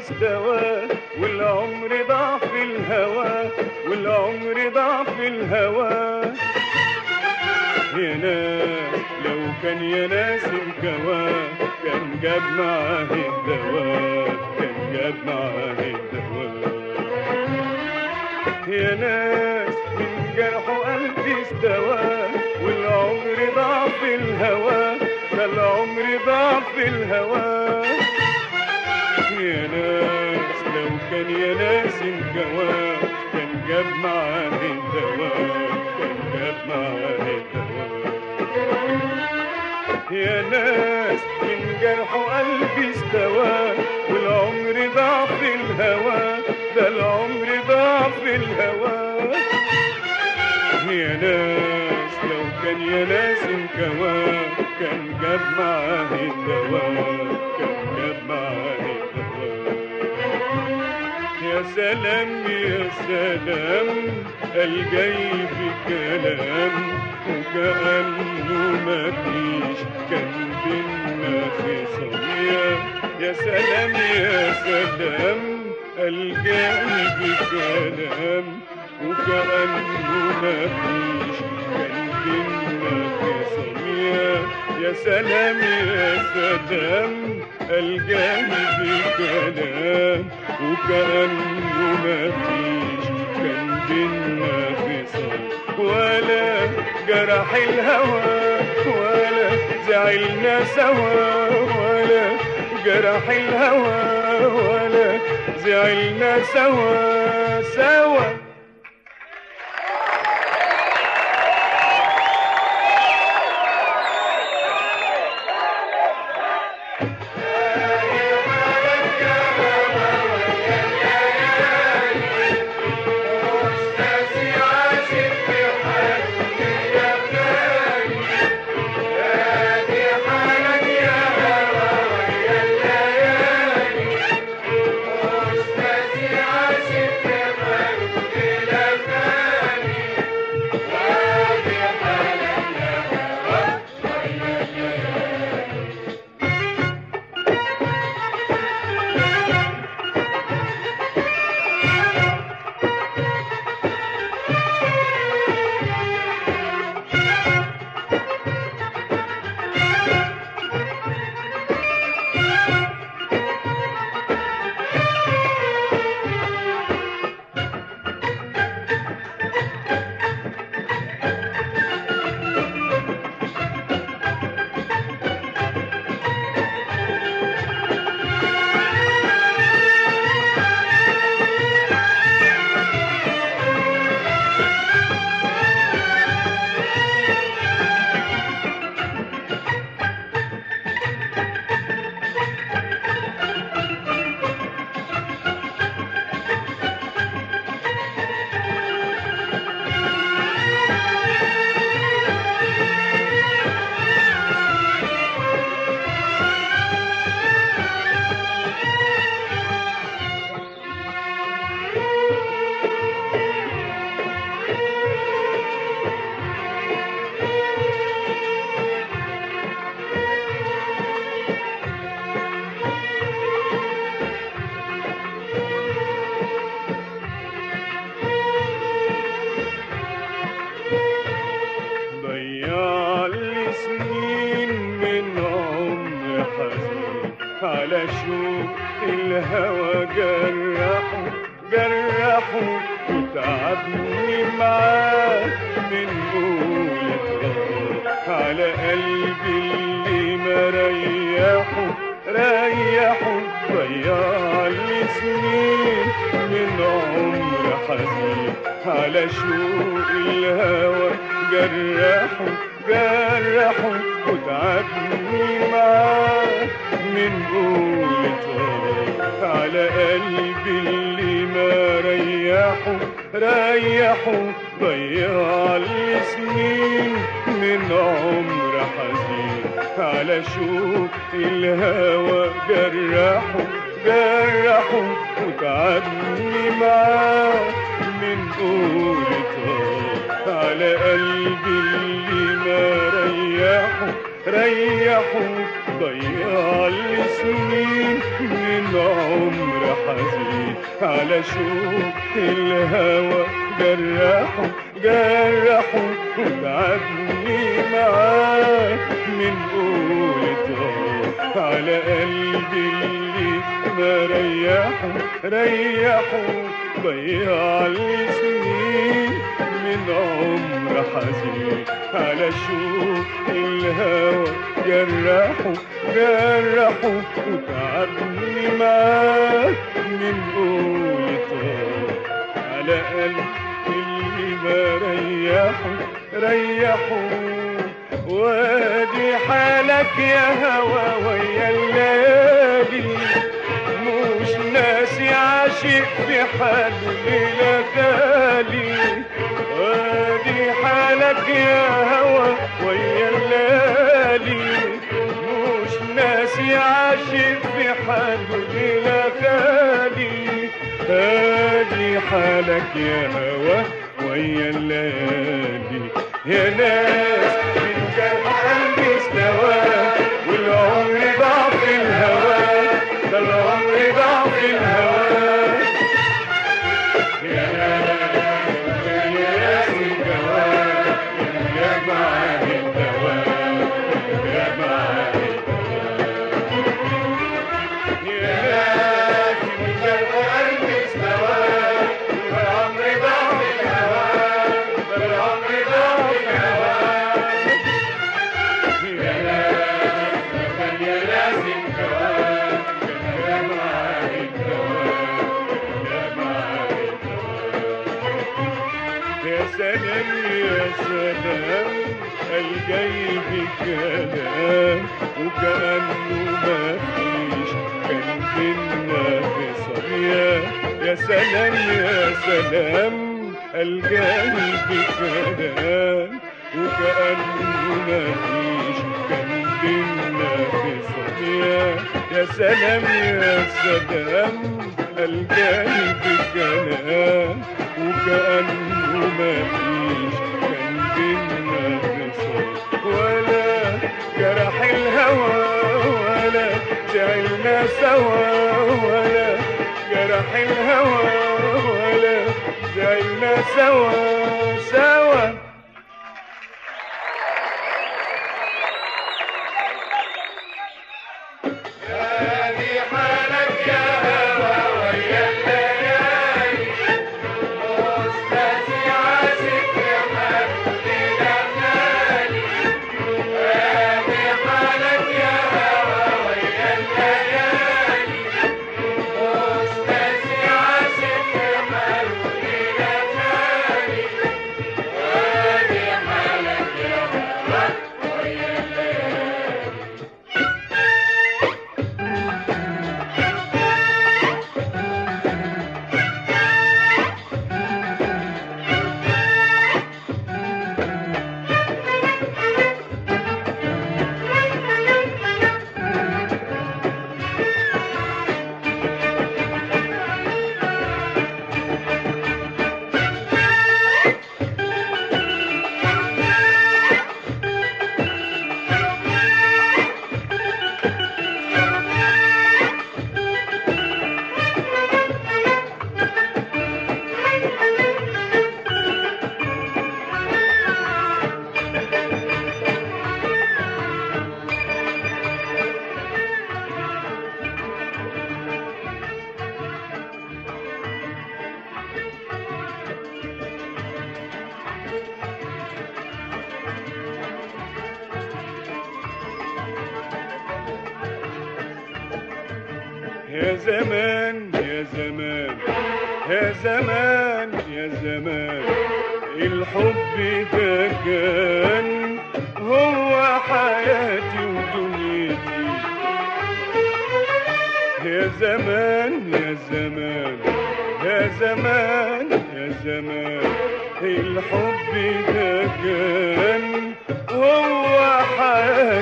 استوى والعمر ضاع في الهوى والعمر ضاع في الهوى. يا ناس لو كان يا ناس انكوى كان جاب معاه الدواء كان جاب معاه الدواء. يا ناس من جرح قلبي استوى والعمر ضاع في الهوى ده العمر ضاع في الهوى. كان يا ناس انكوى كان جاب معاه الدواء كان جاب معاه الدواء يا ناس من جرح قلبي استوى والعمر ضاع في الهوى ده العمر ضاع في الهوى. يا ناس لو كان يا ناس انكوى كان جاب معاه الدواء سلام يا سلام الجاي بكلام وكأنه ما فيش كان بينا خصام يا سلام يا سلام الجاي بكلام وكأنه ما فيش كان بينا خصام يا سلام يا سلام الجاي بكلام وكأنه ما فيش كان بينا خصام ولا جرح الهوى ولا زعلنا سوا ولا جرح الهوى ولا زعلنا سوا سوا. على شوق الهوى؟ جرحه جرحه وتعبني معاه من قولة على قلبي اللي ما ريحه ريحه ضيع لي سنين من عمر حزين. على شوق الهوى؟ جرحه جرحه وتعبني معاه من قولة على قلبي اللي ما ريحه ريحه ضيع لي سنين من عمر حزين. على شوق الهوى؟ جرحه جرحه وتعبني معاه من قولته على قلبي اللي ما ريحه ضيع لي سنين من عمر حزين على شوق الهوى جرحه جرحه وتعبني معاه من قولته على قلبي. ما ريحه ريحه وادي حالك يا هوى ويا الليالي مش ناسي عاشق في حال ليلة غالي. وادي حالك يا هوى ويا الليالي مش ناسي عاشق في حال ليلة غالي. ادي حالك يا هوى الليالي بينا خصام يا سلام يا سلام الجاي بكلام وكأنه ما فيش كان بينا خصام يا سلام يا سلام الجاي بكلام وكأنه ما فيش كان بينا خصام ولا جرح الهوى سوا ولا جرح الهوى ولا زعلنا سوا سوا.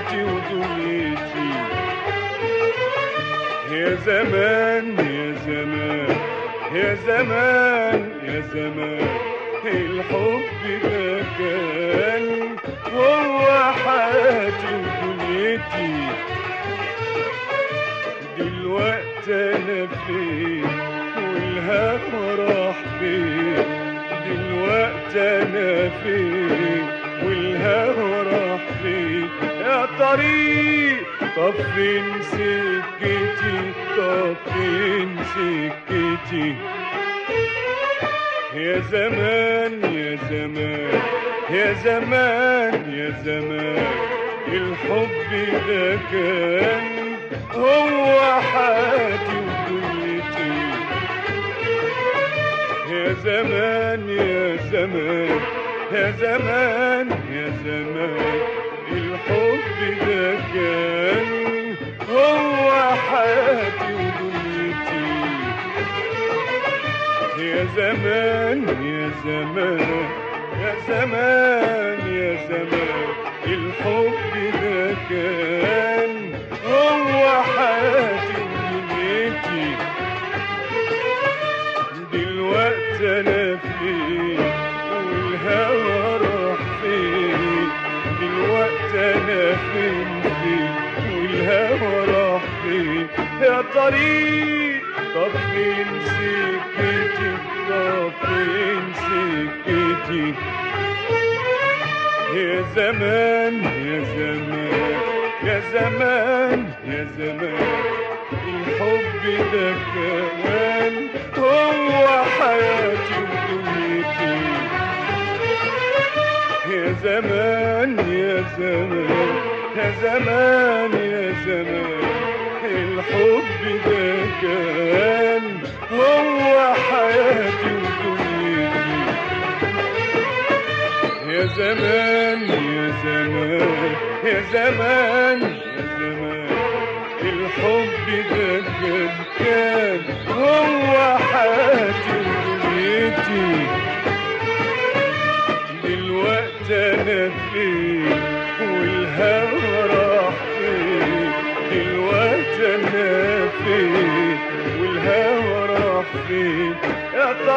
حياتي ودنيتي يا زمان يا زمان يا زمان يا زمان الحب ده كان هو حياتي ودنيتي أنا فين والهوى راح فين دلوقتي أنا فين يا طريق طب فين سكتي طب فين سكتي يا زمان يا زمان يا زمان يا زمان الحب ده كان هو حياتي ودنيتي يا زمان يا زمان يا زمان يا زمان. الحب ده كان هو حياتي ودنيتي يا زمان يا زمان يا زمان يا زمان الحب ده كان يا طريق طب فين سكتي؟ طب يا زمان يا زمان يا زمان يا زمان. الحب ده كمان هو حياتي ودنيتي. يا زمان يا زمان يا زمان يا زمان. الحب ده كان هو حياتي ودنيتي يا زمان يا زمان يا زمان يا زمان. الحب ده كان كان هو حياتي ودنيتي دلوقتي أنا فين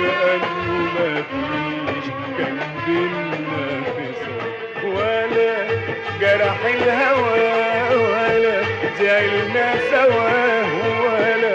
وكأنه ما فيش كان بينا ولا جرح الهوى ولا زعلنا سوا ولا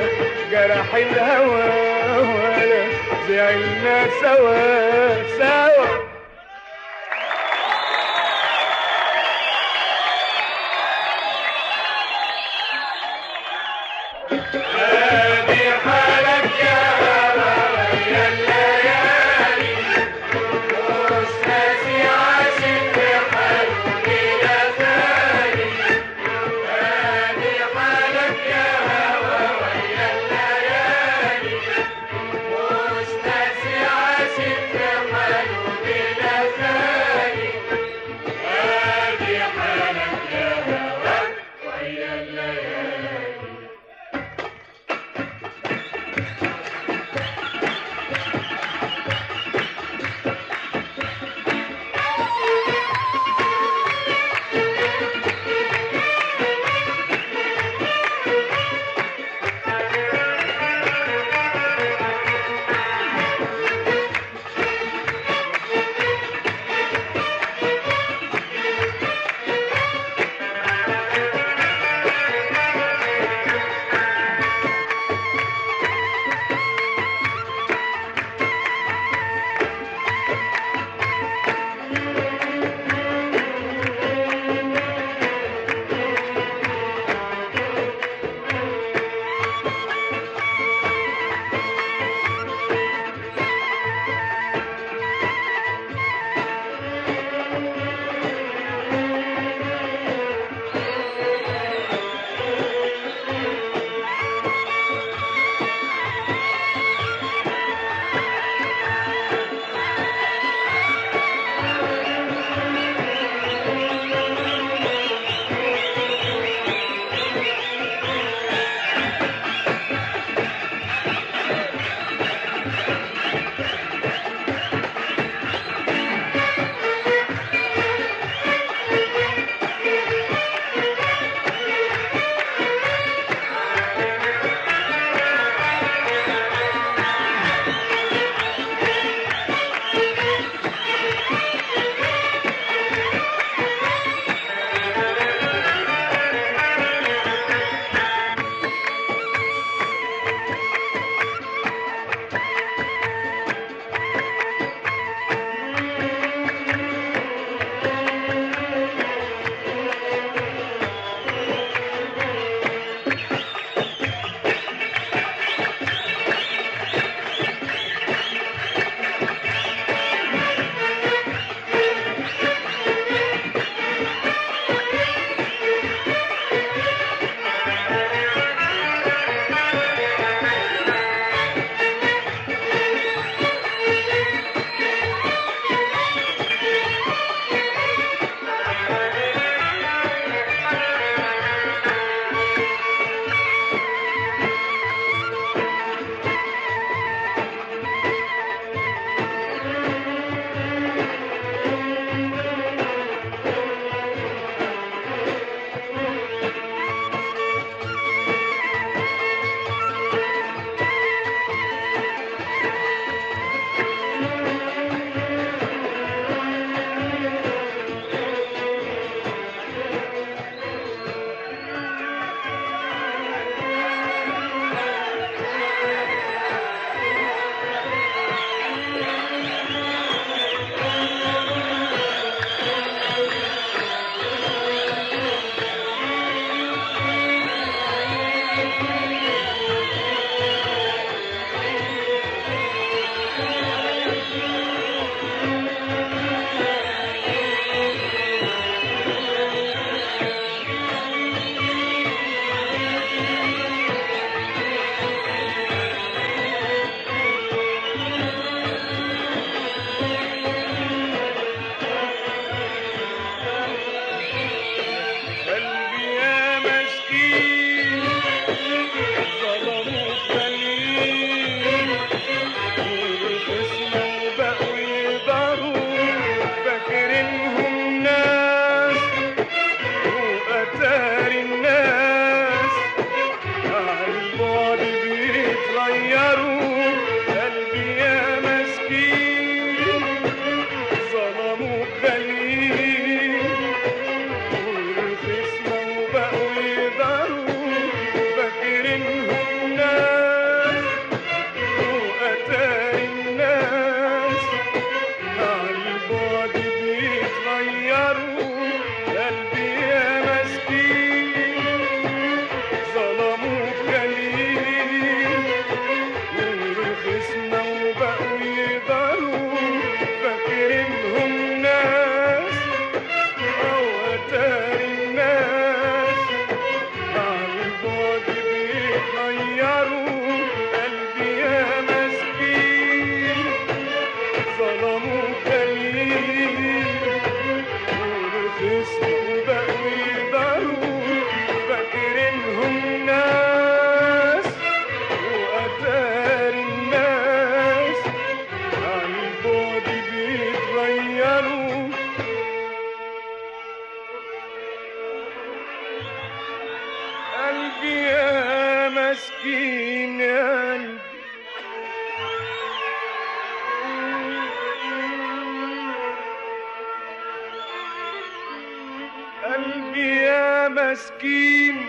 مسكين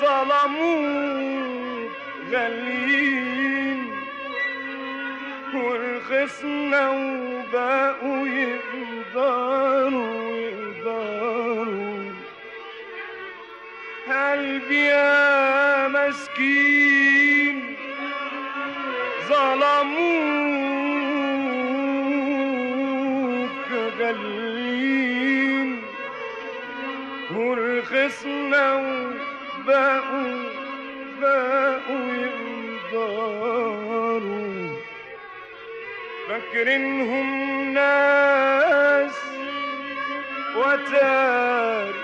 ظلموك غاليين. ورخصنا وبقوا يقدروا يقدروا. قلبي يا مسكين. ظلموك اصلوا بقوا بقوا يقدروا فاكرينهم ناس وتاري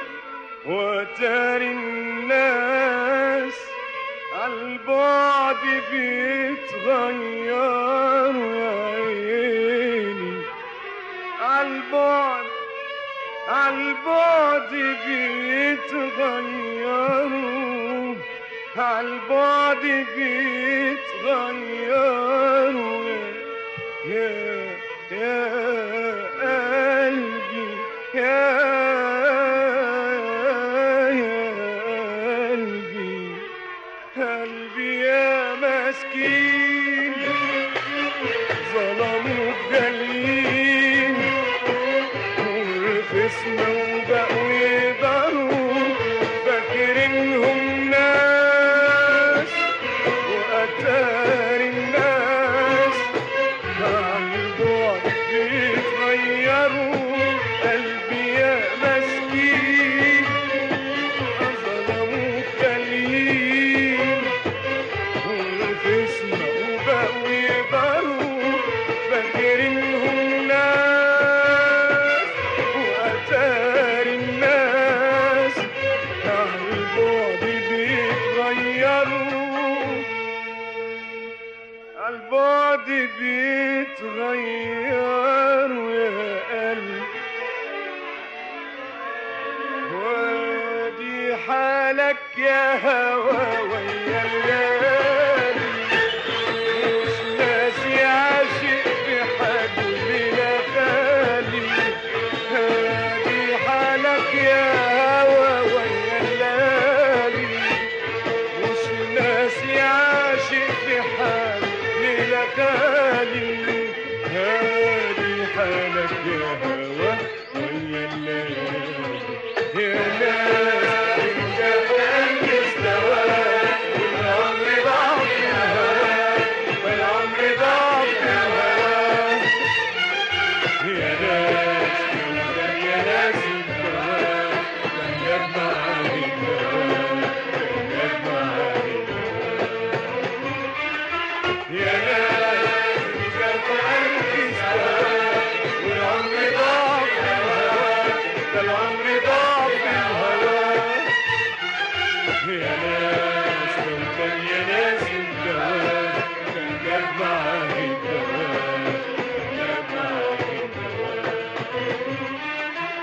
وتاري الناس. عالبعد بيتغيروا يا عيني. عالبعد هالبعد بيتغيروا هالبعد بيتغيروا yeah, yeah.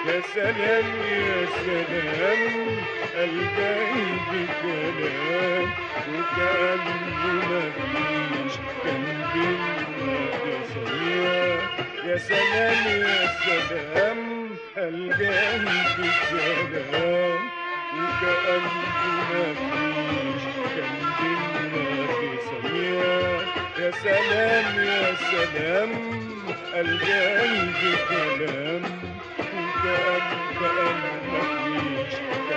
يا سلام يا سلام قلبي بكلام وكأنه مفيش كان بينا تصوير يا سلام يا سلام قلبي بكلام وكأنه مفيش كان بينا تصوير يا سلام يا سلام القلب كلام. the end, the end of each day.